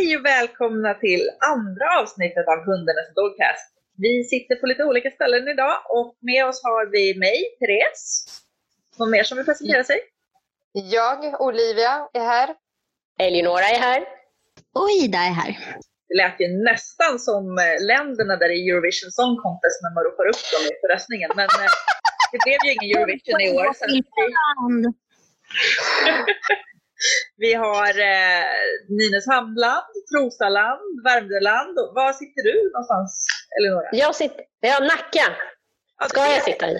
Hej och välkomna till andra avsnittet av Hundarnas Dogcast. Vi sitter på lite olika ställen idag och med oss har vi mig, Therese. Någon mer som vill presentera sig? Jag, Olivia, är här. Eleonora är här. Och Ida är här. Det lät ju nästan som eh, länderna där i Eurovision Song Contest när man ropar upp dem inför röstningen. Men eh, det blev ju ingen Eurovision i år. Så vi, har eh, Nynäshamnland, Trosaland, Värmdöland. Var sitter du någonstans, Eleonora? Jag sitter... Ja, Nacka ska jag sitta i.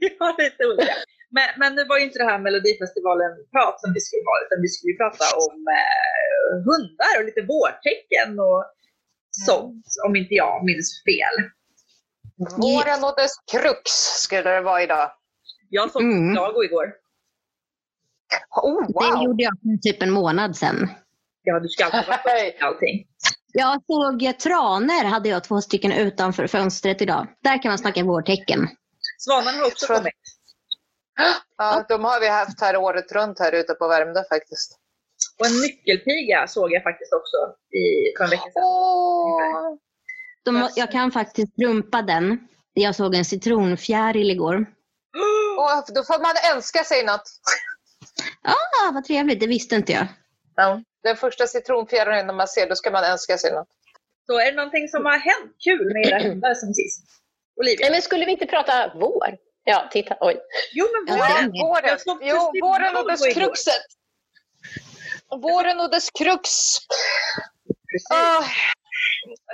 Vi, har lite olika. Men, men det var ju inte det här Melodifestivalen-prat som vi skulle ha, utan vi skulle ju prata om eh, hundar och lite vårtecken och sånt, om inte jag minns fel. Våren och dess krux skulle det vara idag. Jag såg Mm. Chicago igår. Oh, Det wow! gjorde jag för typ en månad sedan. Ja, du ska alltid vara först i allting. Jag såg traner hade jag två stycken utanför fönstret idag. Där kan man snacka vårtecken. Svanarna har också Tror- kommit. Ja, de har vi haft här året runt här ute på Värmdö faktiskt. Och en nyckelpiga såg jag faktiskt också i, för en vecka sedan. Åh! De, jag kan faktiskt rumpa den. Jag såg en citronfjäril igår. Åh, då får man önska sig något. Ah, vad trevligt, det visste inte jag. Ja. Den första citronfjärilen man ser, då ska man önska sig något. Så är det någonting som har hänt kul med era hundar sen sist? Olivia? Nej, men skulle vi inte prata vår? Ja, titta. Oj. Jo, men våren. Våren, jo, våren och dess kruxet. Våren och dess krux. Precis. Ah,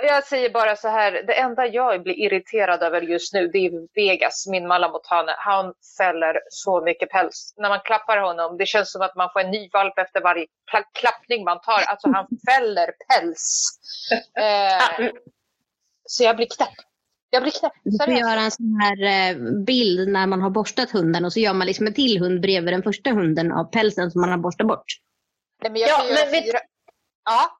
jag säger bara så här, det enda jag blir irriterad över just nu det är Vegas, min malamotane. Han fäller så mycket päls. När man klappar honom, det känns som att man får en ny valp efter varje kla- klappning man tar. Alltså han fäller päls. Eh, så jag blir knäpp. Jag blir knäpp. Du får Seriöst. göra en sån här eh, bild när man har borstat hunden och så gör man liksom en till hund bredvid den första hunden av pälsen som man har borstat bort. Nej, men jag Ja, men vet- fyra... Ja,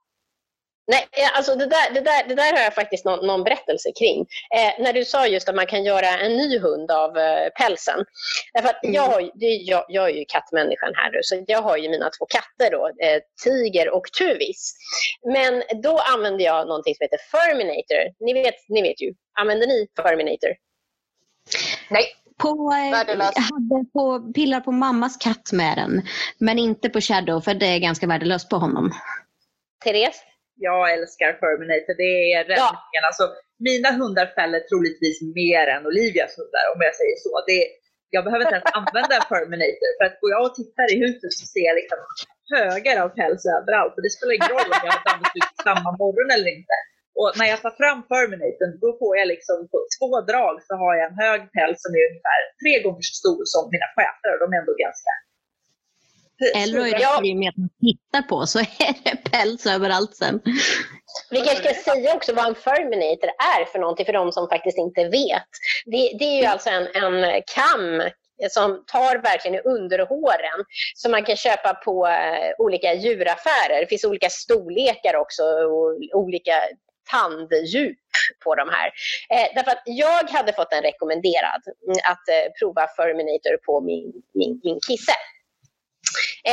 Nej, eh, alltså det där, det, där, det där har jag faktiskt någon, någon berättelse kring. Eh, när du sa just att man kan göra en ny hund av eh, pälsen. Därför att jag, har, ju- det är, jag, jag är ju kattmänniskan här nu, så jag har ju mina två katter då, eh, Tiger och Tuvis. Men då använder jag någonting som heter Furminator. Ni vet, ni vet ju. Använder ni Furminator? nej. På, eh, Värdelös. jag hade på, pillar på mammas katt med den. Men inte på Shadow för det är ganska värdelöst på honom. Therese? Jag älskar Furminator. Det är räddningen. Alltså, mina hundar fäller troligtvis mer än Olivias hundar om jag säger så. Det, jag behöver inte ens använda en Furminator. För att går jag och tittar i huset så ser jag liksom högar av päls överallt. Och det spelar ingen roll om jag har dammit ut samma morgon eller inte. Och när jag tar fram Furminatorn då får jag liksom på två drag så har jag en hög päls som är ungefär tre gånger så stor som mina schäfer. Och de är ändå ganska Eller är Ja. det med att man tittar på så är det päls överallt sen. Vi kanske ska säga också vad en Furminator är för någonting för de som faktiskt inte vet. Det, det är ju alltså en, en kam som tar verkligen i underhåren som man kan köpa på eh, olika djuraffärer. Det finns olika storlekar också och olika tanddjup på de här. Eh, därför att jag hade fått en rekommenderad mm, att eh, prova Furminator på min, min, min kisse.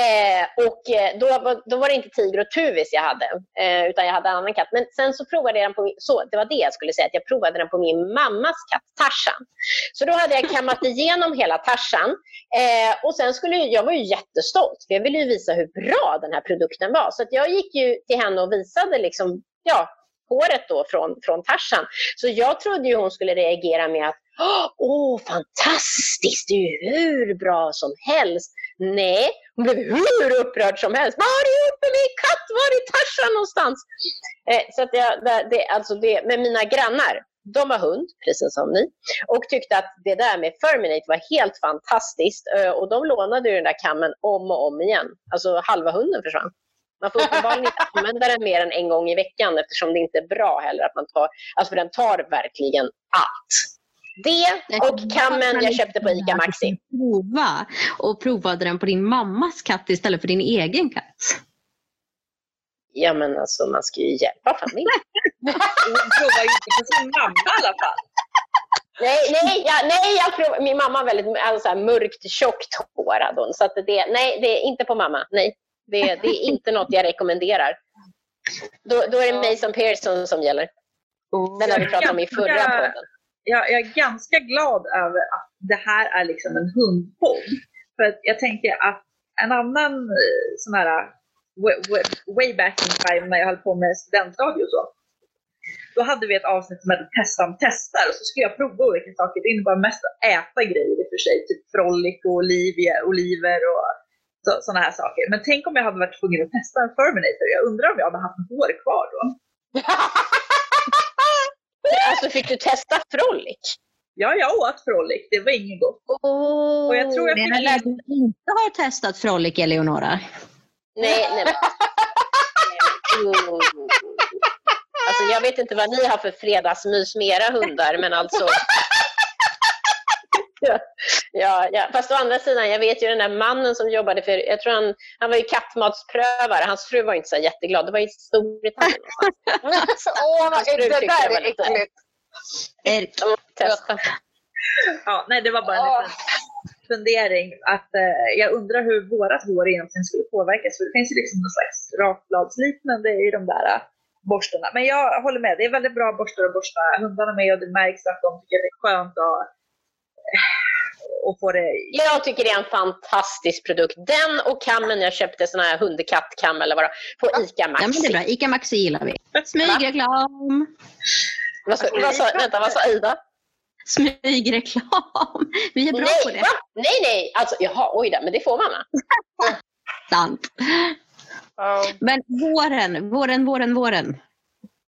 Eh, och eh, då, var- då var det inte tiger och tuvis jag hade, eh, utan jag hade en annan katt. Men sen så provade jag den på min, så det var det jag skulle säga, att jag provade den på min mammas katt Tarzan. Så då hade jag kammat igenom hela Tarzan eh, och sen skulle jag, var ju jättestolt, för jag ville ju visa hur bra den här produkten var. Så att jag gick ju till henne och visade liksom, ja, håret då från, från Tarzan. Så jag trodde ju hon skulle reagera med att Åh, fantastiskt! Det är ju hur bra som helst. Nej, hon blev hur upprörd som helst. Var är uppe min katt? Var är Tarzan någonstans? Eh, så att jag, det, alltså det, med mina grannar, de har hund, precis som ni, och tyckte att det där med Furminate var helt fantastiskt. Eh, och de lånade den där kammen om och om igen. Alltså halva hunden försvann. Man får uppenbarligen inte använda den mer än en gång i veckan eftersom det inte är bra heller att man tar, alltså för den tar verkligen allt. Det och kammen jag köpte på ICA Maxi. Prova och provade den på din mammas katt istället för din egen katt. Ja men alltså man ska ju hjälpa familjen. Hon provar ju inte på sin mamma i alla fall. Nej, nej, ja, nej jag provar, min mamma har väldigt alltså, mörkt tjockt hår. hade hon, Så att det, nej, det är inte på mamma. Nej. Det, det är inte något jag rekommenderar. Då, då är det Mason Pearson som gäller. Den har vi pratat om i förra podden. Jag, jag är ganska glad över att det här är liksom en hundpodd. För att jag tänker att en annan eh, sån här way, way back in time när jag höll på med studentradio och så. Då hade vi ett avsnitt som hette Testan testar och så skulle jag prova olika saker. Det innebar mest att äta grejer i och för sig. Typ frolic och olivia, oliver och sådana här saker. Men tänk om jag hade varit tvungen att testa en Ferminator. Jag undrar om jag hade haft hår kvar då. alltså fick du testa frolic? Ja, jag åt frolic. Det var inget gott. Oh. Och jag tror jag Menar fick... du inte har testat frolic, Eleonora? Nej, nej. Mm. Alltså jag vet inte vad ni har för fredagsmys med era hundar, men alltså... Ja, ja, fast å andra sidan, jag vet ju den där mannen som jobbade för, jag tror han, han var ju kattmatsprövare, hans fru var inte så jätteglad, det var i Storbritannien någonstans. Åh, vad, det där är äckligt. Måste testa. Ja, nej, det var bara en Åh. liten fundering. Att, eh, jag undrar hur vårat hår egentligen skulle påverkas. För det finns ju liksom någon slags rakbladsliknande i de där eh, borstarna. Men jag håller med, det är väldigt bra borstar att borsta hundarna med och det märks att de tycker att det är skönt att, att få det. Jag tycker det är en fantastisk produkt. Den och kammen jag köpte, sån här hundkattkam eller vad på ICA Ja, men det är Maxi. bra. Ica Maxi gillar vi. Smygreklam. Vad sa, vad sa, vänta, vad sa Ida? Smygreklam. Vi är bra på Nej, det. va? Nej, nej. Alltså, jaha, oj då, men det får man va? Sant. Men våren, våren, våren, våren.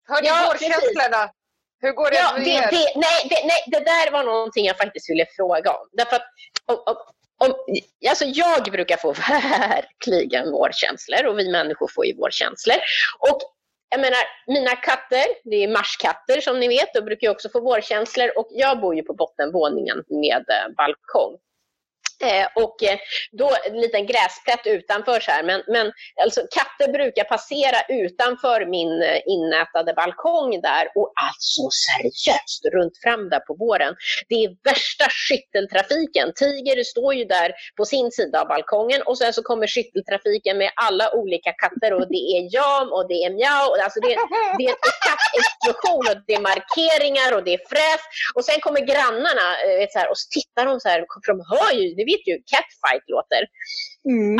Hörni, Ja, vårkänslorna. Hur går det Ja, det, det, nej, det, nej, det där var någonting jag faktiskt ville fråga om. Därför att om, om, om, alltså jag brukar få verkligen vårkänslor och vi människor får ju vårkänslor. Och jag menar, mina katter, det är marskatter som ni vet, de brukar ju också få vårkänslor och jag bor ju på bottenvåningen med eh, balkong. Eh, och eh, då en liten gräsplätt utanför så här. Men, men alltså, katter brukar passera utanför min eh, innätade balkong där och alltså seriöst runt fram där på våren. Det är värsta skytteltrafiken. Tiger står ju där på sin sida av balkongen och sen så kommer skytteltrafiken med alla olika katter och det är jam och det är mjau. Alltså det, det är en kattexplosion och det är markeringar och det är fräs. Och sen kommer grannarna vet, så här, och så tittar de så här, för de hör ju, ni vet ju hur catfight låter.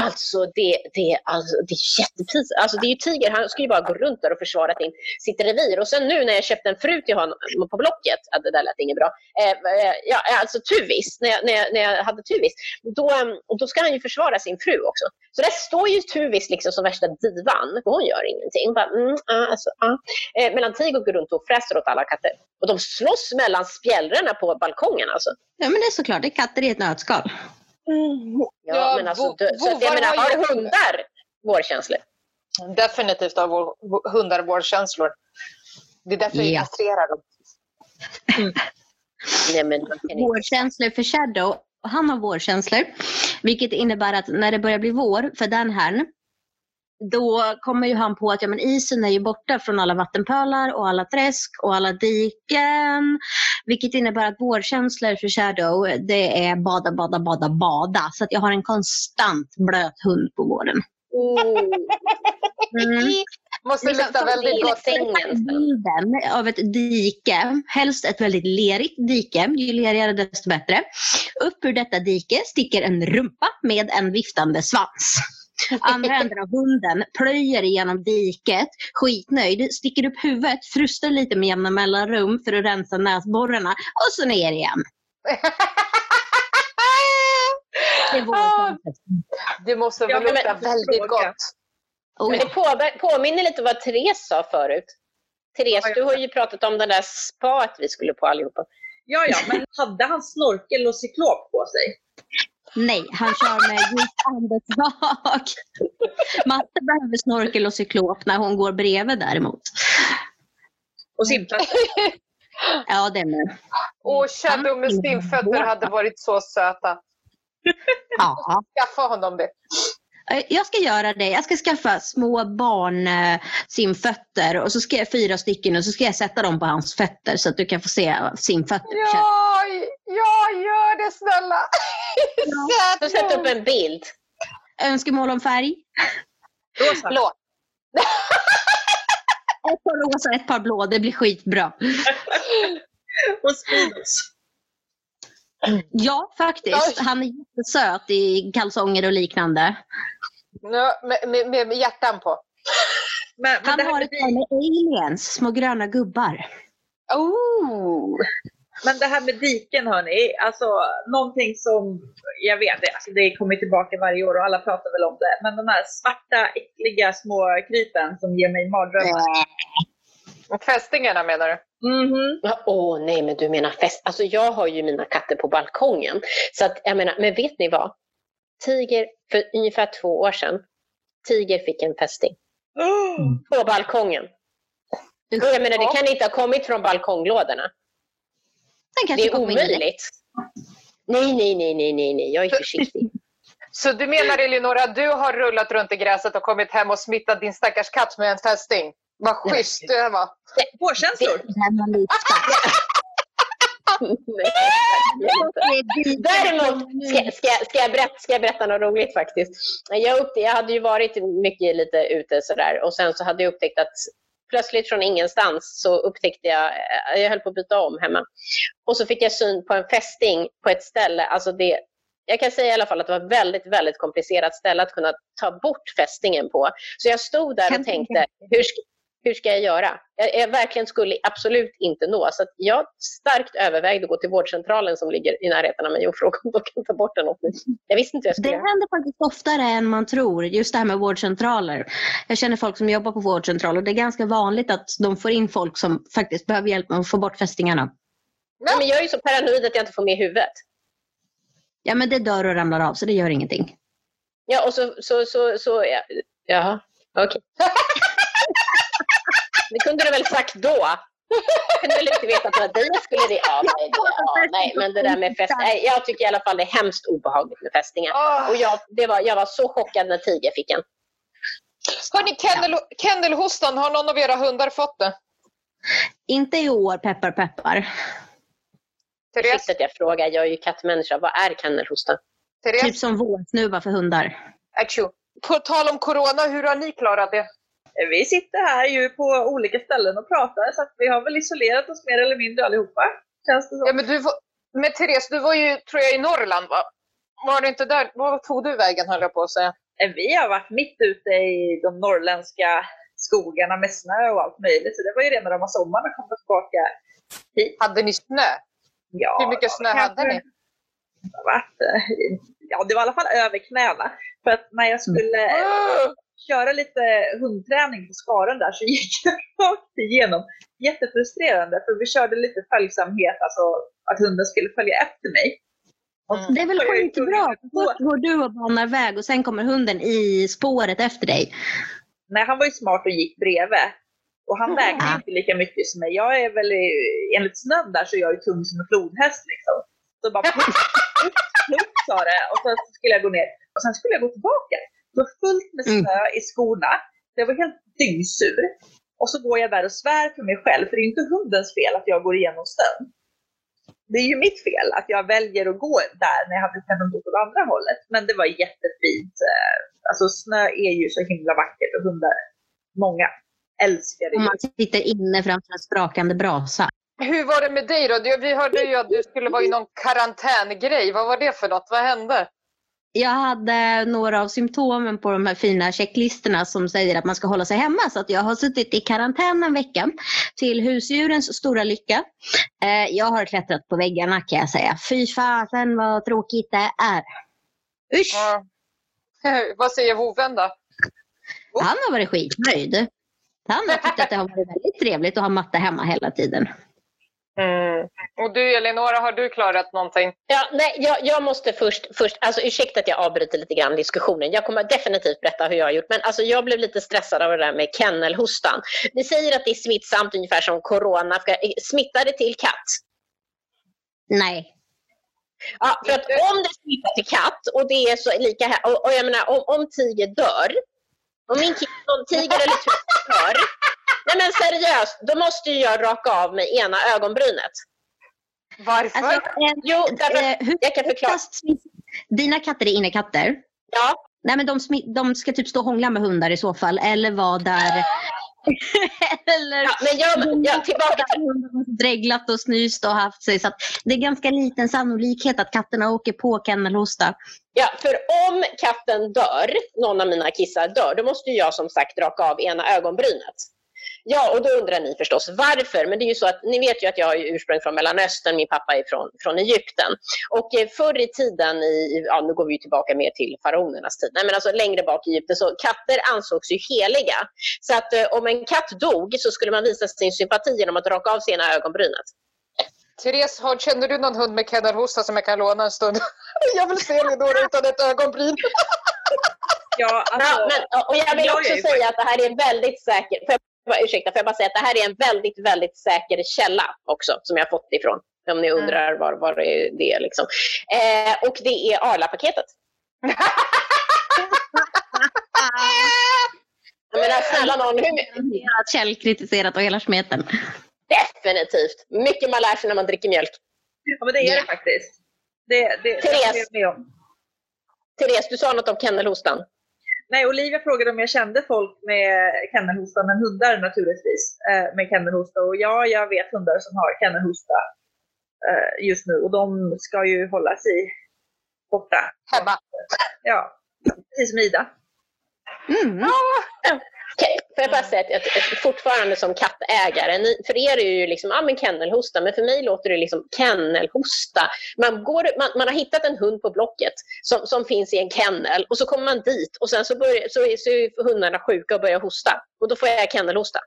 Alltså det, det, alltså, det är jättepinsamt. Alltså det är ju Tiger, han skulle ju bara gå runt där och försvara sin, sitt revir. Och sen nu när jag köpte en fru till honom på Blocket, ja, det där lät inget bra, eh, eh, ja, alltså Tuvis, när jag, när, jag, när jag hade Tuvis, då, eh, och då ska han ju försvara sin fru också. Så där står ju Tuvis liksom som värsta divan, och hon gör ingenting. Bara, mm, ah, alltså, ah. Eh, medan Tiger går runt och fräser åt alla katter. Och de slåss mellan spjällrarna på balkongen alltså. Ja, men det är såklart. Det är katter i ett nötskal. Ja, Ja, men alltså, du, så jag menar, har ju- har hundar vårkänslor? Definitivt har vår, hundar vårkänslor. Det är därför Ja. jag kastrerar dem. Nej, men Vårkänslor för Shadow. Han har vårkänslor. Vilket innebär att när det börjar bli vår för den här då kommer ju han på att ja, men isen är ju borta från alla vattenpölar och alla träsk och alla diken. Vilket innebär att vårkänslor för Shadow det är bada, bada, bada, bada. Så att jag har en konstant blöt hund på våren. Oh. Mm. Måste Liksom, lukta väldigt gott. Sängen. bilden av ett dike, helst ett väldigt lerigt dike, ju lerigare desto bättre. Upp ur detta dike sticker en rumpa med en viftande svans. Andra änden av hunden plöjer igenom diket, skitnöjd, sticker upp huvudet, frustar lite med jämna mellanrum för att rensa näsborrarna och så ner igen. Det är Ah, Det måste väl lukta väldigt fråga. gott. oh, ja. det på, påminner lite vad Therese sa förut. Therese, du har ju pratat om den där spaet vi skulle på allihopa. Ja, ja, men hade han snorkel och cyklop på sig? Nej, han kör med djupt andetag. Matte behöver snorkel och cyklop när hon går bredvid däremot. Och simplatta? Ja, det med. Och Shadow med simfötter hade varit så söta. Ja. Skaffa honom det. Eh, Jag ska göra det. Jag ska skaffa små barn eh, simfötter och så ska jag fyra stycken och så ska jag sätta dem på hans fötter så att du kan få se simfötter. Ja, ja, gör det snälla. Så sätt upp en bild. Önskemål om färg? Rosa. Blå. Ett par rosa, ett par blå. Det blir skitbra. Och Speedos. Ja, faktiskt. Oj. Han är jättesöt i kalsonger och liknande. Ja, med, med, med, hjärtan på. Men, men Han har ett par med aliens, små gröna gubbar. Oh. Men det här med diken hörni, alltså någonting som, jag vet det, alltså det kommer tillbaka varje år och alla pratar väl om det, men de här svarta äckliga små krypen som ger mig mardrömmar. Fästingarna menar du? Mhm. Ja, Åh nej, men du menar fest. Alltså jag har ju mina katter på balkongen. Så att jag menar, men vet ni vad? Tiger, för ungefär två år sedan, Tiger fick en fästing. Oh. På balkongen. Och jag menar, det kan inte ha kommit från balkonglådorna. Den Det är omöjligt. Nej, nej, nej, nej, nej, nej, jag är försiktig. Så du menar Eleonora att du har rullat runt i gräset och kommit hem och smittat din stackars katt med en fästing? Vad schysst det var. Vårkänslor. Nej. Däremot ska, ska, ska, jag berätta, ska jag berätta något roligt faktiskt. Jag, upp, jag hade ju varit mycket lite ute sådär och sen så hade jag upptäckt att plötsligt från ingenstans så upptäckte jag, eh, jag höll på att byta om hemma. Och så fick jag syn på en fästing på ett ställe, alltså det, jag kan säga i alla fall att det var väldigt, väldigt komplicerat ställe att kunna ta bort fästingen på. Så jag stod där och tänkte, hur hur ska jag göra? Jag, jag verkligen skulle absolut inte nå. Så jag starkt övervägde att gå till vårdcentralen som ligger i närheten av mig och fråga om de kan ta bort den åt mig. Jag visste inte hur jag Det skulle göra. händer faktiskt oftare än man tror, just det här med vårdcentraler. Jag känner folk som jobbar på vårdcentraler och det är ganska vanligt att de får in folk som faktiskt behöver hjälp med att få bort fästingarna. Nej, men jag är ju så paranoid att jag inte får med huvudet. Ja men det dör och ramlar av så det gör ingenting. Ja, och så, så, så, så ja. Jaha, okej. det kunde du väl sagt då? Jag kunde väl inte veta att det var dig jag skulle det. Ja, nej, det, ja, nej, men det där med fäst... Nej, jag tycker i alla fall det är hemskt obehagligt med fästingar. Oh. Och jag, det var, jag var så chockad när Tiger fick en. Hörni, kennel, kennelhostan, har någon av era hundar fått det? Inte i år, peppar peppar. Therese? Ursäkta att jag frågar, jag är ju kattmänniska. Vad är kennelhosta? Therese? Typ som vårsnuva för hundar. Achoo. På tal om corona, hur har ni klarat det? Vi sitter här ju på olika ställen och pratar så vi har väl isolerat oss mer eller mindre allihopa. Känns det Ja, som. men, du var, men Therese, du var ju, tror jag, i Norrland va? Var du inte där? Var tog du vägen höll jag på att säga? Vi har varit mitt ute i de norrländska skogarna med snö och allt möjligt. Så det var ju rena rama sommaren att komma tillbaka hit. Hade ni snö? Ja, Hur mycket snö hade ni? Det har varit, eh, ja, det var i alla fall över knäna. För att när jag skulle Ah! köra lite hundträning på skaren där så gick jag rakt igenom. Jättefrustrerande för vi körde lite följsamhet, alltså att hunden skulle följa efter mig. Mm. Det är väl skitbra. Först går du och banar väg och sen kommer hunden i spåret efter dig. Nej, han var ju smart och gick bredvid. Och han vägde inte lika mycket som mig. Jag är väl, enligt snön där så är jag ju tung som en flodhäst liksom. Så bara plupp, plupp, plupp sa det och sen så skulle jag gå ner. Och sen skulle jag gå tillbaka. Det var fullt med Mm. snö i skorna. Jag var helt dyngsur. Och så går jag där och svär för mig själv, för det är ju inte hundens fel att jag går igenom snön. Det är ju mitt fel att jag väljer att gå där när jag hade kunnat gå åt andra hållet. Men det var jättefint. Eh, Alltså snö är ju så himla vackert och hundar, många älskar det. Om man sitter inne framför en sprakande brasa. Hur var det med dig då? Vi hörde ju att du skulle vara i någon karantängrej. Vad var det för något? Vad hände? Jag hade några av symptomen på de här fina checklistorna som säger att man ska hålla sig hemma. Så att jag har suttit i karantän en vecka till husdjurens stora lycka. Eh, jag har klättrat på väggarna kan jag säga. Fy fasen vad tråkigt det är. Usch! Ja. Vad säger hoven då? Han har varit skitnöjd. Han har tyckt att det har varit väldigt trevligt att ha matte hemma hela tiden. Mm. Och du Elinora, har du klarat någonting? Ja, nej, jag, jag måste först, först alltså ursäkta att jag avbryter lite grann diskussionen. Jag kommer definitivt berätta hur jag har gjort. Men alltså, jag blev lite stressad av det där med kennelhostan. Ni säger att det är smittsamt ungefär som corona. Smittar det till katt? Nej. Ja, för att om det smittar till katt och det är så lika här. Och, och jag menar om, om tiger dör. Om min om tiger eller tupp dör. Nej men seriöst, då måste ju jag raka av mig ena ögonbrynet. Varför? Alltså, en, Jo, därför eh, hur jag kan förklara. Dina katter är innekatter. Ja, Nej men de, de ska typ stå och hångla med hundar i så fall eller vara där Eller ja, men jag, ja, tillbaka till... dreglat och snyst och haft sig. Så det är ganska liten sannolikhet att katterna åker på kennelhosta. Ja, för om katten dör, någon av mina kissar dör, då måste jag som sagt raka av ena ögonbrynet. Ja, och då undrar ni förstås varför. Men det är ju så att ni vet ju att jag har ursprung från Mellanöstern, min pappa är från, från Egypten. Och eh, förr i tiden, i, ja, nu går vi tillbaka mer till faraonernas tid, Nej, men alltså längre bak i Egypten, så katter ansågs ju heliga. Så att eh, om en katt dog så skulle man visa sin sympati genom att raka av sig ena ögonbrynet. Therese, har, känner du någon hund med kennelhosta som jag kan låna en stund? jag vill se Leonora utan ett ögonbryn. ja, alltså, ja, men, och jag vill också jag säga att det här är väldigt säkert ursäkta, får jag bara säga att det här är en väldigt, väldigt säker källa också som jag fått ifrån. Om ni undrar mm. var, var det är. Liksom. Eh, och det är Arla-paketet. jag menar, snälla någon. Hur... Källkritiserat och hela smeten. Definitivt. Mycket man lär sig när man dricker mjölk. Ja, men det är yeah. det faktiskt. Det, det, Therese, Therese, du sa något om kennelhostan. Nej, Olivia frågade om jag kände folk med kennelhosta, men hundar naturligtvis eh, med kennelhosta. Och ja, jag vet hundar som har kennelhosta eh, just nu och de ska ju hålla sig borta. Hemma. Ja, precis som Ida. Mm. Ah. Okay. Får jag bara säga att, att fortfarande som kattägare, ni, för er är det ju liksom, ja men kennelhosta, men för mig låter det liksom kennelhosta. Man, går, man, man har hittat en hund på Blocket som, som finns i en kennel och så kommer man dit och sen så, börjar, så, är, så är hundarna sjuka och börjar hosta och då får jag kennelhosta.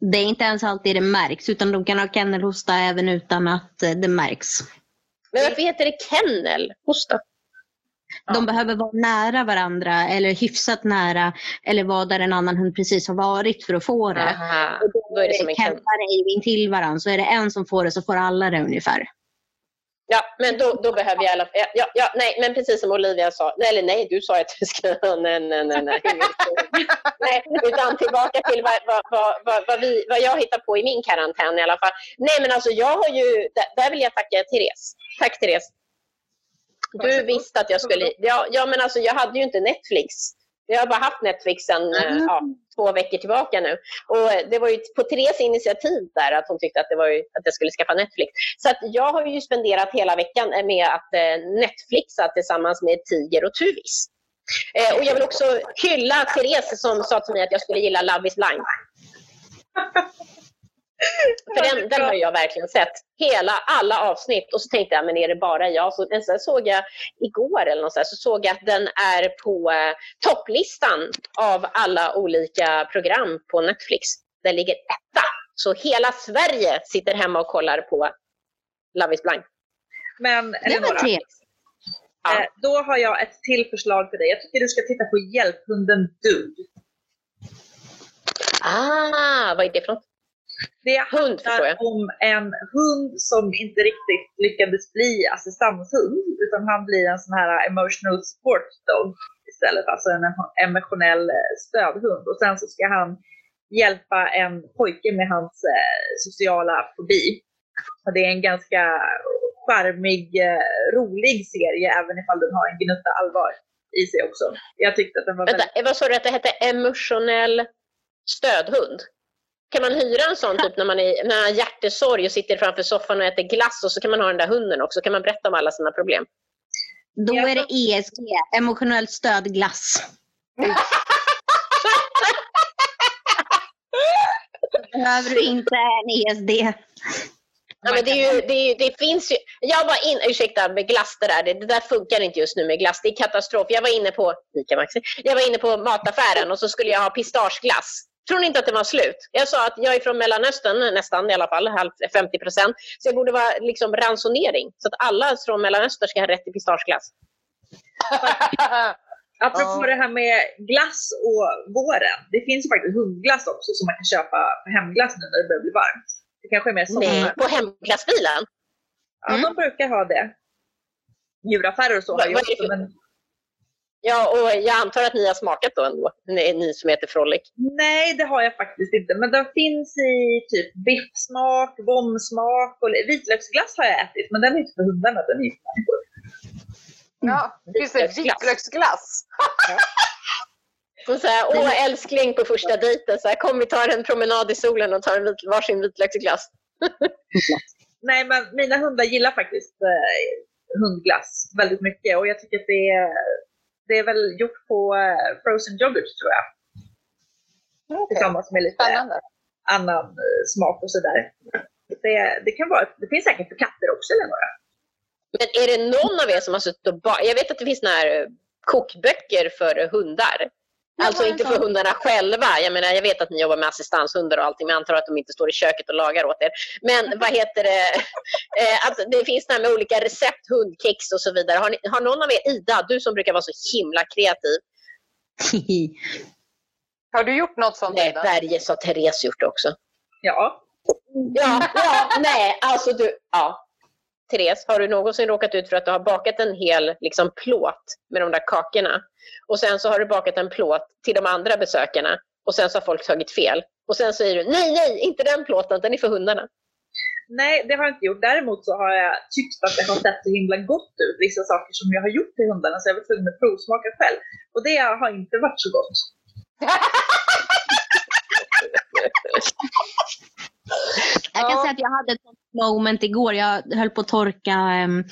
Det är inte ens alltid det märks utan de kan ha kennelhosta även utan att eh, det märks. Men varför heter det kennelhosta? Ja. De behöver vara nära varandra eller hyfsat nära eller vara där en annan hund precis har varit för att få det. Aha. Och då, är det som en är intill varandra så är det en som får det så får alla det ungefär. Ja, men då, då behöver jag alla fall... Ja, ja, nej, men precis som Olivia sa. Eller nej, du sa att du ska... Nej, nej, nej. nej. nej utan tillbaka till vad, vad, vad, vad, vi, vad jag hittar på i min karantän i alla fall. Nej, men alltså jag har ju... Där, där vill jag tacka Therese. Tack Therese. Du visste att jag skulle... Ja, ja, men alltså jag hade ju inte Netflix. Jag har bara haft Netflix sedan mm. ja, två veckor tillbaka nu. Och det var ju på Therese initiativ där att hon tyckte att, det var ju, att jag skulle skaffa Netflix. Så att jag har ju spenderat hela veckan med att eh, Netflixa tillsammans med Tiger och Tuvis. Eh, och jag vill också hylla Therese som sa till mig att jag skulle gilla Love is blind. För den, den har jag verkligen sett. Hela, alla avsnitt. Och så tänkte jag, men är det bara jag? Så, sen såg jag igår eller något så, här, så såg jag att den är på eh, topplistan av alla olika program på Netflix. Den ligger etta. Så hela Sverige sitter hemma och kollar på Love is blind. Men Eleonora, ja. eh, då har jag ett till förslag för dig. Jag tycker du ska titta på Hjälphunden Dude. Ah, vad är det för något? Det handlar om en hund som inte riktigt lyckades bli assistanshund utan han blir en sån här emotional support dog istället, alltså en emotionell eh, stödhund. Och sen så ska han hjälpa en pojke med hans eh, sociala fobi. Och det är en ganska charmig, eh, rolig serie även ifall den har en gnutta allvar i sig också. Jag tyckte att den var Vänta, väldigt... vad sa du att det hette? Emotionell stödhund? Kan man hyra en sån typ när man, är, när man har hjärtesorg och sitter framför soffan och äter glass och så kan man ha den där hunden också. kan man berätta om alla sina problem. Då är det ESG, emotionellt stödglass. behöver du inte en ESD. Ja, men det, ju, det, det, finns ju, jag var in, ursäkta med glass det där, det, det, där funkar inte just nu med glass, det är katastrof. Jag var inne på, jag var inne på mataffären och så skulle jag ha pistageglass. Tror ni inte att det var slut? Jag sa att jag är från Mellanöstern, nästan i alla fall, 50 procent. Så det borde vara liksom ransonering. Så att alla från Mellanöstern ska ha rätt till pistageglass. Apropå ja. det här med glass och våren. Det finns faktiskt hundglass också som man kan köpa på hemglass nu när det börjar bli varmt. Det kanske är mer sommar. Nej, på hemglassbilen? Ja, mm. de brukar ha det. Djuraffärer och så har ju också, men Ja, och jag antar att ni har smakat då ändå? Ni, ni som heter Frolic? Nej, det har jag faktiskt inte. Men den finns i typ biffsmak, bombsmak och vitlöksglass har jag ätit. Men den är inte för hundarna, den är för människor. Ja, finns det vitlöksglass? Och så här, åh älskling på första dejten, så här, kom vi tar en promenad i solen och tar en vit, varsin vitlöksglass. Nej, men mina hundar gillar faktiskt eh, hundglass väldigt mycket och jag tycker att det är, det är väl gjort på eh, frozen yoghurt tror jag. Okay. Tillsammans med lite Spännande. annan eh, smak och sådär. Det, det kan vara, det finns säkert för katter också Eleonora. Men är det någon av er som har suttit och ba- Jag vet att det finns såna här eh, kokböcker för hundar. Alltså det inte för hundarna själva. Jag menar, jag vet att ni jobbar med assistanshundar och allting, men jag antar att de inte står i köket och lagar åt er. Men vad heter det? Eh, att det finns det här med olika recept, hundkex och så vidare. Har, ni, har någon av er, Ida, du som brukar vara så himla kreativ. Har du gjort något sånt Nej, Ida? Berges har Therese gjort också. Ja, Ja, ja, nej, alltså du, ja. Therese, har du någonsin råkat ut för att du har bakat en hel liksom, plåt med de där kakorna och sen så har du bakat en plåt till de andra besökarna och sen så har folk tagit fel och sen säger du nej, nej, inte den plåten, den är för hundarna. nej det har jag inte gjort. Däremot så har jag tyckt att det har sett så himla gott ut, vissa saker som jag har gjort till hundarna, så jag var tvungen att provsmaka själv. Och det har inte varit så gott. Jag kan Ja. säga att jag hade ett moment igår. Jag höll på att torka, em,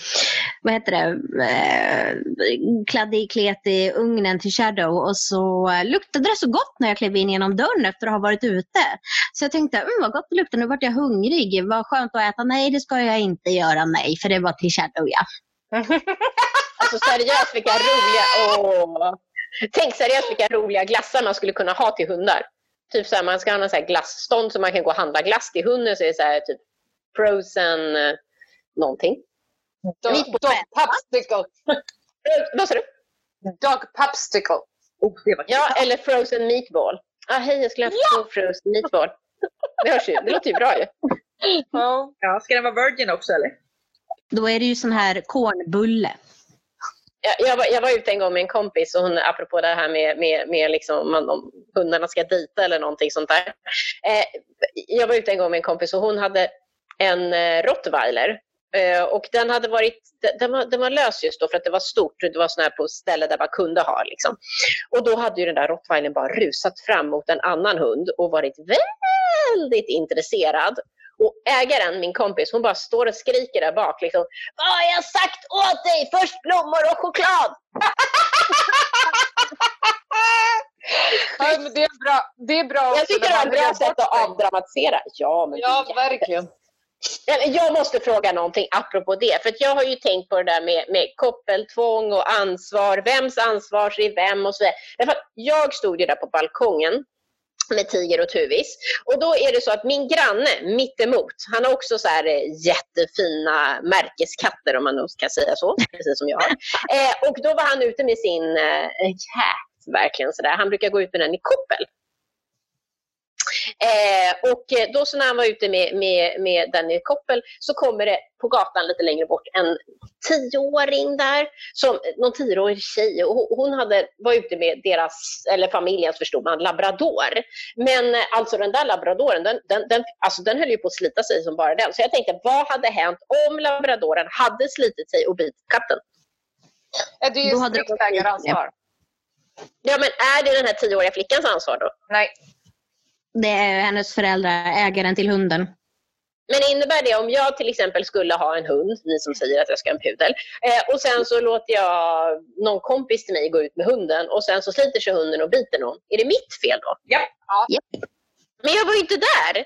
vad heter det, eh, kladde i klet i ugnen till Shadow och så eh, luktade det så gott när jag klev in genom dörren efter att ha varit ute. Så jag tänkte, mm, vad gott det luktar, nu vart jag hungrig. Vad skönt att äta. Nej, det ska jag inte göra, nej, för det var till Shadow, ja. Alltså seriöst vilka roliga, åh. Tänk seriöst vilka roliga glassar man skulle kunna ha till hundar. Typ så här, man ska ha en så här glassstånd så man kan gå och handla glass till hunden så är det så här, typ frozen eh, någonting. Dog, dog popsicle. Vad sa du? Dog popsicle. Oh, det var Ja, eller frozen meatball. Ah, hej, jag skulle ha haft två frozen meatball. Det, hörs ju, det låter ju bra ju. Ja. Ja, ska den vara virgin också eller? Då är det ju sån här kornbulle. Jag, jag, var, jag var ute en gång med en kompis och hon, apropå det här med, med, med liksom, man, om hundarna ska dejta eller någonting sånt där. Eh, jag var ute en gång med en kompis och hon hade en eh, rottweiler. Eh, och den hade varit, den- var, den var lös just då för att det var stort. Det var sån här på ställen där man kunde ha. Liksom. Och då hade ju den där rottweilern bara rusat fram mot en annan hund och varit väldigt intresserad. Och ägaren, min kompis, hon bara står och skriker där bak. Liksom, Vad har jag sagt åt dig? Först blommor och choklad! Ja, men det är bra. Det är bra Jag tycker det man ett bra sätt att avdramatisera. Ja, men Ja, verkligen. Jag måste fråga någonting apropå det. För jag har ju tänkt på det där med, med koppeltvång och ansvar. Vems ansvar är vem och så. Därför att jag stod ju där på balkongen med Tiger och Tuvis. Och då är det så att min granne mittemot, han har också så här eh, jättefina märkeskatter om man nog ska säga så, precis som jag har. Eh, och då var han ute med sin eh, cat, verkligen sådär. Han brukar gå ut med den i koppel. Eh, och eh, då så när han var ute med, med, med den i koppel så kommer det på gatan lite längre bort en tioåring där, som, någon tioårig tjej och hon- hade, var ute med deras, eller familjens förstod man, labrador. Men eh, alltså den där labradoren, den, den, den, alltså den höll ju på att slita sig som bara den. Så jag tänkte, vad hade hänt om labradoren hade slitit sig och bitit katten? Ja, Det är ju Då hade det strikt ägaransvar. Ja men är det den här tioåriga flickans ansvar då? Nej. Det är hennes föräldrar, ägaren till hunden. Men innebär det om jag till exempel skulle ha en hund, ni som säger att jag ska ha en pudel, eh, och sen så låter jag någon kompis till mig gå ut med hunden och sen så sliter sig hunden och biter någon. Är det mitt fel då? Ja. Japp. Men jag var ju inte där!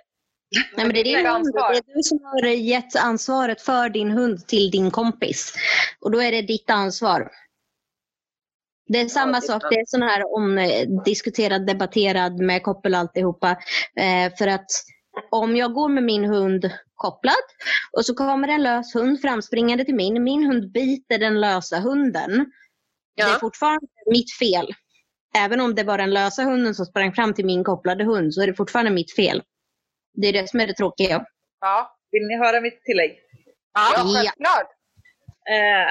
Nej, men det är din hund. ansvar. Det är du som har gett ansvaret för din hund till din kompis. Och då är det ditt ansvar. Det är samma det är sak. Det är sån här omdiskuterad, debatterad med koppel alltihopa. Eh, för att om jag går med min hund kopplad och så kommer en lös hund framspringande till min. Min hund biter den lösa hunden. Det är Ja. fortfarande mitt fel. Även om det var den lösa hunden som sprang fram till min kopplade hund så är det fortfarande mitt fel. Det är det som är det tråkiga. Ja, Vill ni höra mitt tillägg? ja Ja. självklart. Eh,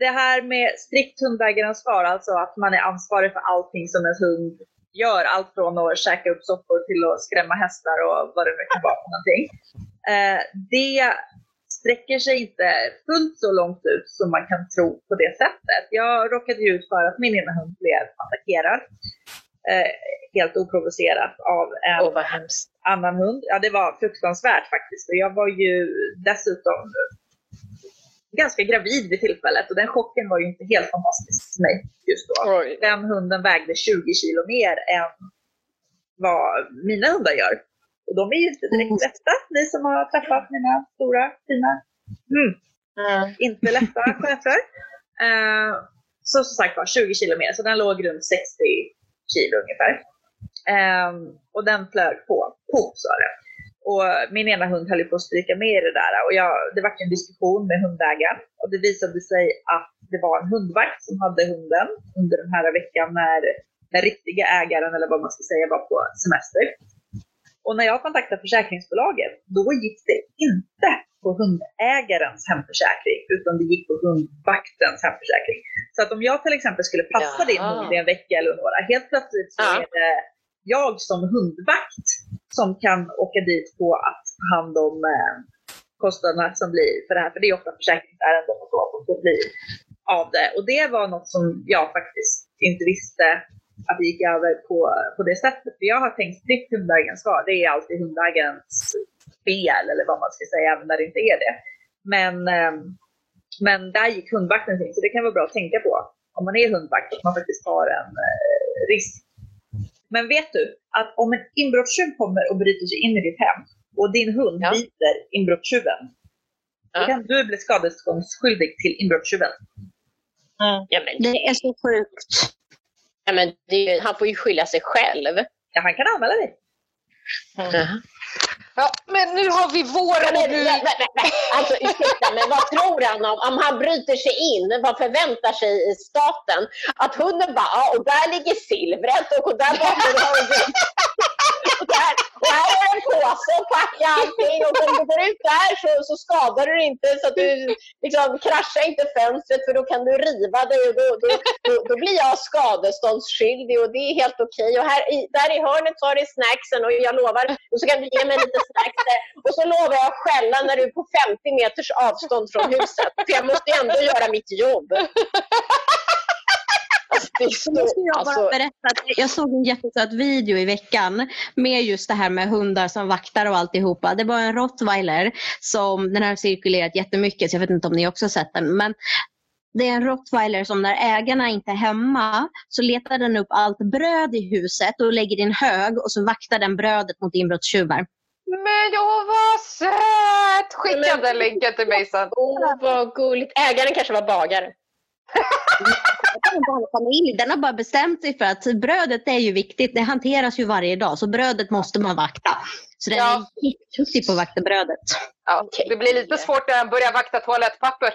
det här med strikt hundägaransvar, alltså att man är ansvarig för allting som ens hund gör. Allt från att käka upp soppor till att skrämma hästar och vad det nu kan vara för någonting. Eh, det sträcker sig inte fullt så långt ut som man kan tro på det sättet. Jag råkade ju ut för att min ena hund blev attackerad. Eh, helt oprovocerat av en hemskt. annan hund. Ja, det var fruktansvärt faktiskt. Och jag var ju dessutom ganska gravid vid tillfället och den chocken var ju inte helt fantastisk för mig just då. Oj. Den hunden vägde 20 kilo mer än vad mina hundar gör. Och de är ju inte direkt Mm. lätta, ni som har träffat mina stora, fina, mm, Mm. inte lätta schäfrar. Eh, så som sagt var 20 kilo mer, så den låg runt 60 kilo ungefär. Eh, och den flög på, pop sa det. Och min ena hund höll på att stryka med i det där och jag, det var en diskussion med hundägaren och det visade sig att det var en hundvakt som hade hunden under den här veckan när den riktiga ägaren, eller vad man ska säga, var på semester. Och när jag kontaktade försäkringsbolaget, då gick det inte på hundägarens hemförsäkring, utan det gick på hundvaktens hemförsäkring. Så att om jag till exempel skulle passa din Jaha. hund i en vecka eller några, helt plötsligt så Ja. är det jag som hundvakt som kan åka dit på att ta hand om eh, kostnaderna som blir för det här. För det är ofta försäkringsärenden och så som blir av det. Och det var något som jag faktiskt inte visste att det gick över på, på det sättet. För jag har tänkt strikt hundägaransvar, det är alltid hundägarens fel eller vad man ska säga, även när det inte är det. Men, ehm, men där gick hundvakten in, så det kan vara bra att tänka på om man är hundvakt, att man faktiskt tar en eh, risk. Men vet du att om en inbrottstjuv kommer och bryter sig in i ditt hem och din hund Ja. biter inbrottstjuven, då Ja. kan du bli skadeståndsskyldig till inbrottstjuven. Ja, men, Det är så sjukt. ja, men det han får ju skylla sig själv. Ja, han kan anmäla dig. Ja, men nu har vi vår Ja, och men, nu... nej, nej, nej. Alltså ursäkta, men vad tror han om, om han bryter sig in? Vad förväntar sig staten? Att hunden bara, ja, och där ligger silvret och, där bakom har du... Och, här är en påse och packa allting och om du går ut där så, så skadar du inte så att du liksom kraschar inte fönstret för då kan du riva dig och då, då, då, då blir jag skadeståndsskyldig och det är helt okej. Och här i, där i hörnet så har du snacksen och jag lovar, och så kan du ge mig lite Och så lovar jag att skälla när du är på 50 meters avstånd från huset. För jag måste ändå göra mitt jobb. Alltså, Så jag alltså, jag såg en jättesöt video i veckan med just det här med hundar som vaktar och alltihopa. Det var en rottweiler som, den har cirkulerat jättemycket så jag vet inte om ni också sett den. Men det är en rottweiler som när ägarna inte är hemma så letar den upp allt bröd i huset och lägger i en hög och så vaktar den brödet mot inbrottstjuvar. Men åh vad söt! Skicka Men- den länken till mig sen. åh vad gulligt. Ägaren kanske var bagare. Barnfamilj. Den har bara bestämt sig för att brödet är ju viktigt. Det hanteras ju varje dag så brödet måste man vakta. Så den Ja. är jätteduktig på att vakta brödet. Ja, Okej. det blir lite svårt när han börjar vakta toalettpapper.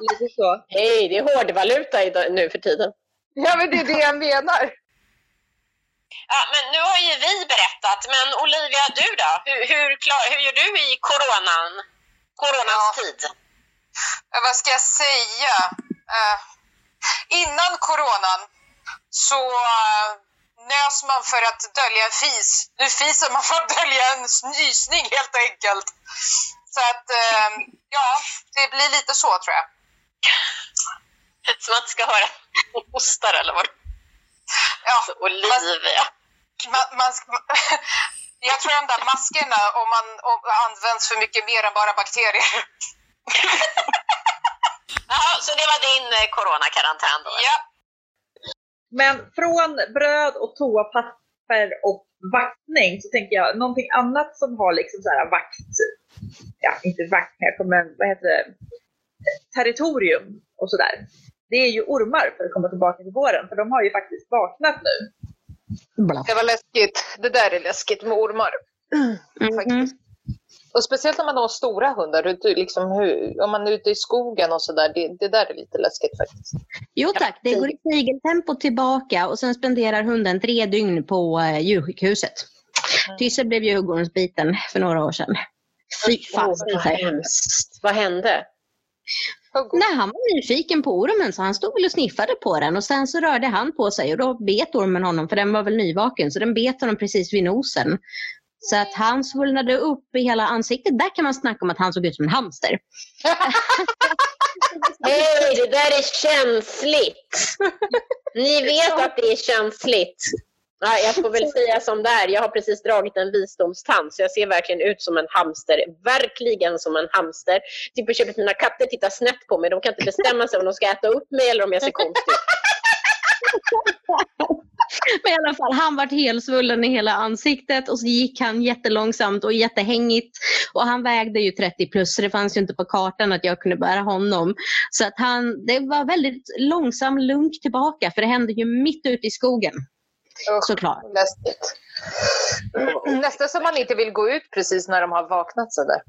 Lite så. Hej, det är hårdvaluta idag, nu för tiden. Ja, men det är det jag menar. Ja, men nu har ju vi berättat, men Olivia, du då? Hur, hur, klar, hur gör du i coronan? Coronans Ja. tid? Ja, vad ska jag säga? Eh, innan coronan så uh, nös man för att dölja en fis. Nu fiser man för att dölja en nysning helt enkelt. Så att, eh, ja, det blir lite så tror jag. Så man inte ska höra hostar eller vad? Ja, Alltså, Olivia. man, man, sk- jag tror de där maskerna, om man om, används för mycket mer än bara bakterier. Jaha, så det var din eh, coronakarantän då? Ja, Men från bröd och toapapper och vaktning så tänker jag någonting annat som har liksom så här vakt, ja inte vakt här, men vad heter det, territorium och sådär. Det är ju ormar för att komma tillbaka till våren, för de har ju faktiskt vaknat nu. Det var läskigt. Det där är läskigt med ormar. Mhm. Faktiskt. Och speciellt om man har stora hundar, ute, liksom, hur, om man är ute i skogen och sådär. Det, det där är lite läskigt faktiskt. Jo tack, det går i snigeltempo tillbaka och sen spenderar hunden tre dygn på uh, djursjukhuset. Tysse blev ju huggormsbiten för några år sedan. Fy Åh, fasen. vad hemskt. Vad hände? Nej, han var nyfiken på ormen så han stod väl och sniffade på den och sen så rörde han på sig och då bet ormen honom för den var väl nyvaken så den bet honom precis vid nosen. Så att han svullnade upp i hela ansiktet. Där kan man snacka om att han såg ut som en hamster. Hej, det där är känsligt. Ni vet att det är känsligt. Ja, jag får väl säga som det är. Jag har precis dragit en visdomstand så jag ser verkligen ut som en hamster. Verkligen som en hamster. Typ på köpet mina katter tittar snett på mig. De kan inte bestämma sig om de ska äta upp mig eller om jag ser konstig ut. Men i alla fall, han vart helsvullen i hela ansiktet och så gick han jättelångsamt och jättehängigt. Och han vägde ju 30 plus så det fanns ju inte på kartan att jag kunde bära honom. Så att han, det var väldigt långsam lunk tillbaka för det hände ju mitt ute i skogen. Usch, Såklart. Läskigt. Nästan som man inte vill gå ut precis när de har vaknat sådär.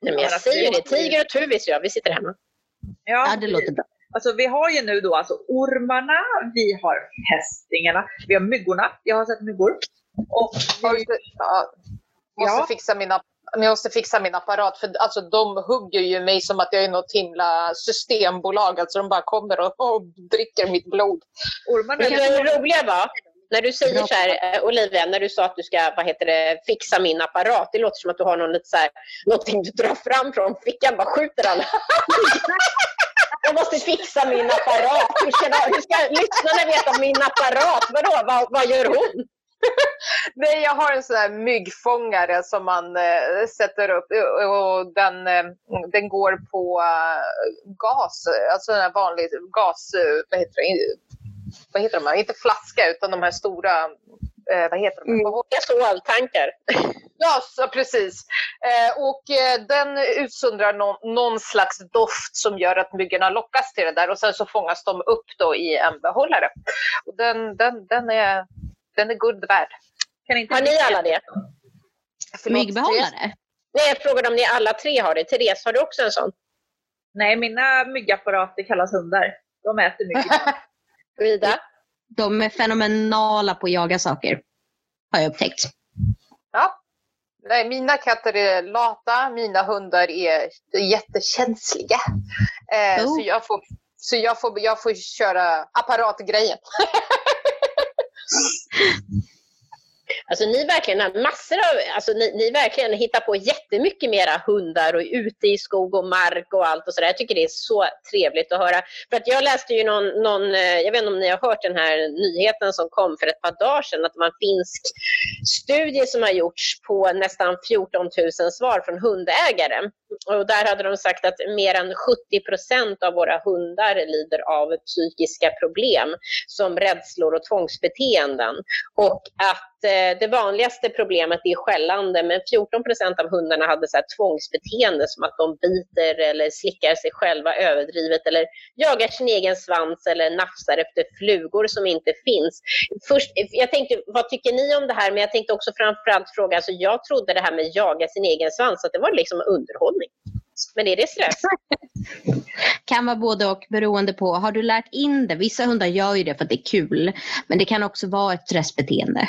Nej, men jag säger det. Tiger och Tuvis ja, vi sitter hemma. Ja, Ja, det låter bra. Alltså vi har ju nu då alltså ormarna, vi har hästingarna, vi har myggorna. Jag har sett myggor. Och Jag vi, måste, ja, måste, Ja. fixa min, jag måste fixa min apparat för alltså, de hugger ju mig som att jag är något himla systembolag. Alltså de bara kommer och, och dricker mitt blod. ormarna, Men det roliga var, när du säger så här, eh, Olivia, när du sa att du ska vad heter det, fixa min apparat, det låter som att du har någon lite så här, någonting du drar fram från fickan, bara skjuter alla. Jag måste fixa min apparat. Hur ska, hur ska lyssnarna veta min apparat? Vadå, vad, vad gör hon? Nej, jag har en sån här myggfångare som man eh, sätter upp eh, och den, eh, den går på eh, gas, alltså den här vanlig gas, eh, vad heter det, vad heter de här? Inte flaska utan de här stora, eh, vad heter de? Mm. Gasoltankar. Ja, så precis. Eh, och eh, den utsöndrar någon, någon slags doft som gör att myggorna lockas till det där och sen så fångas de upp då i en behållare. Och den, den, den, är, den är guld värd. kan inte Har ni alla det? Förlåt, Therese? Myggbehållare? Nej, jag frågade om ni alla tre har det. Therese, har du också en sån? Nej, mina myggapparater kallas hundar. De äter mygg. Ida? De är fenomenala på att jaga saker. Har jag upptäckt. Ja. Nej, mina katter är lata, mina hundar är jättekänsliga. Eh, Oh. Så, jag får, så jag får, jag får köra apparatgrejen. Alltså ni verkligen har massor av, alltså ni, ni verkligen hittar på jättemycket mera hundar och ute i skog och mark och allt och sådär. Jag tycker det är så trevligt att höra. För att jag läste ju någon, någon, eh, jag vet inte om ni har hört den här nyheten som kom för ett par dagar sedan, att det var en finsk studie som har gjorts på nästan 14 000 svar från hundägare. Och där hade de sagt att mer än 70 procent av våra hundar lider av psykiska problem som rädslor och tvångsbeteenden. Och att Eh, det vanligaste problemet är skällande, men 14 procent av hundarna hade så här tvångsbeteende som att de biter eller slickar sig själva överdrivet eller jagar sin egen svans eller nafsar efter flugor som inte finns. Först, jag tänkte, vad tycker ni om det här? Men jag tänkte också framförallt fråga, alltså jag trodde det här med jaga sin egen svans, att det var liksom underhållning. Men är det stress? Kan vara både och beroende på, har du lärt in det? Vissa hundar gör ju det för att det är kul. Men det kan också vara ett stressbeteende.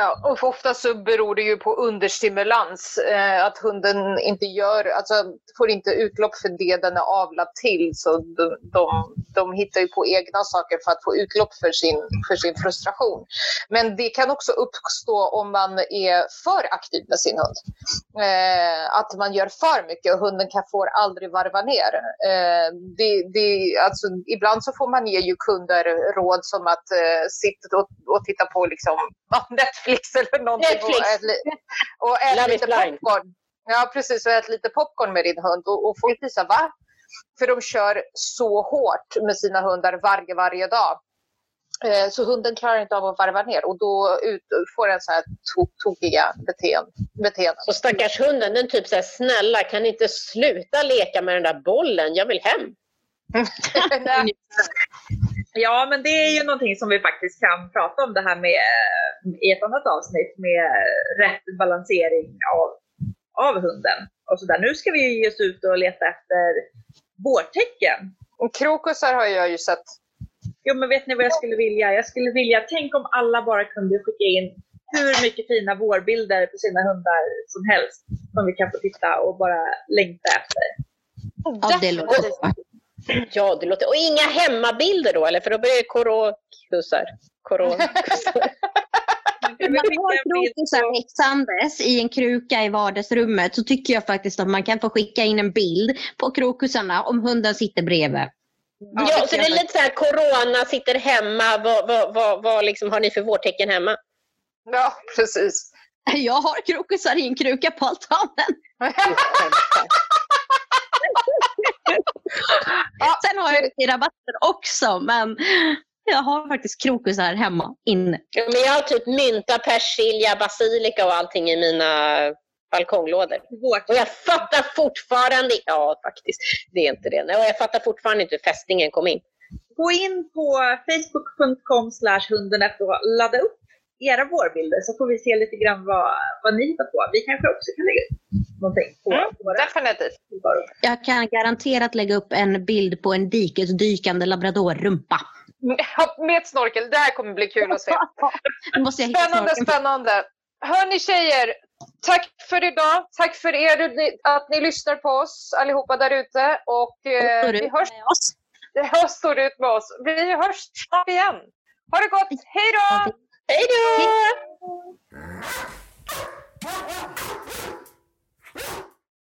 Ja, och ofta så beror det ju på understimulans. Eh, att hunden inte gör, alltså får inte utlopp för det den är avlad till. Så de, de, de hittar ju på egna saker för att få utlopp för sin, för sin frustration. Men det kan också uppstå om man är för aktiv med sin hund. Eh, att man gör för mycket och hunden kan, får aldrig varva ner. Eh, det, det, alltså, ibland så får man ge ju kunder råd som att eh, sitta och, och titta på liksom, Netflix eller någonting. Netflix. Och ät, li- och ät lite popcorn. Ja, precis. Och ät lite popcorn med din hund. Och, och folk blir så här, va? För de kör så hårt med sina hundar varje, varje dag. Eh, Så hunden klarar inte av att varva ner och då ut, får den så här to- tokiga beteenden. beteenden. Så stackars hunden, den typ såhär, snälla kan inte sluta leka med den där bollen? Jag vill hem. Ja, men det är ju någonting som vi faktiskt kan prata om det här med eh, i ett annat avsnitt med rätt balansering av, av hunden. Och så där. Nu ska vi ge oss ut och leta efter vårtecken. Krokusar har jag ju sett. Jo, men vet ni vad jag skulle vilja? Jag skulle vilja, tänk om alla bara kunde skicka in hur mycket fina vårbilder på sina hundar som helst som vi kan få titta och bara längta efter. Ja, det låter bra. Ja, det låter... Och inga hemmabilder då eller? För då blir det korokusar. Korokusar. man har krokusar växandes i en kruka i vardagsrummet så tycker jag faktiskt att man kan få skicka in en bild på krokusarna om hunden sitter bredvid. Ja, så det är lite så här, corona sitter hemma. Vad, vad, vad, vad liksom har ni för vårtecken hemma? Ja, precis. Jag har krokusar i en kruka på altanen. Sen har jag det i rabatter också men jag har faktiskt krokusar hemma inne. Ja, Men jag har typ mynta, persilja, basilika och allting i mina balkonglådor. Och jag fattar fortfarande Ja, faktiskt. Det är inte det. Och jag fattar fortfarande inte hur fästingen kom in. gå in på facebook.com hundenät och ladda upp era vårbilder så får vi se lite grann vad, vad ni hittar på. Vi kanske också kan lägga upp någonting på Mm, våra Definitivt. Jag kan garanterat lägga upp en bild på en dikesdykande labradorrumpa. Med ett snorkel. Det här kommer bli kul att se. Måste jag hitta Spännande, snorkeln. spännande. Hörni tjejer, tack för idag. Tack för er att ni lyssnar på oss allihopa där ute. Och eh, Står vi hörs, med oss. det står ut med oss. Vi hörs snart igen. Ha det gott. Hej då! Hej då!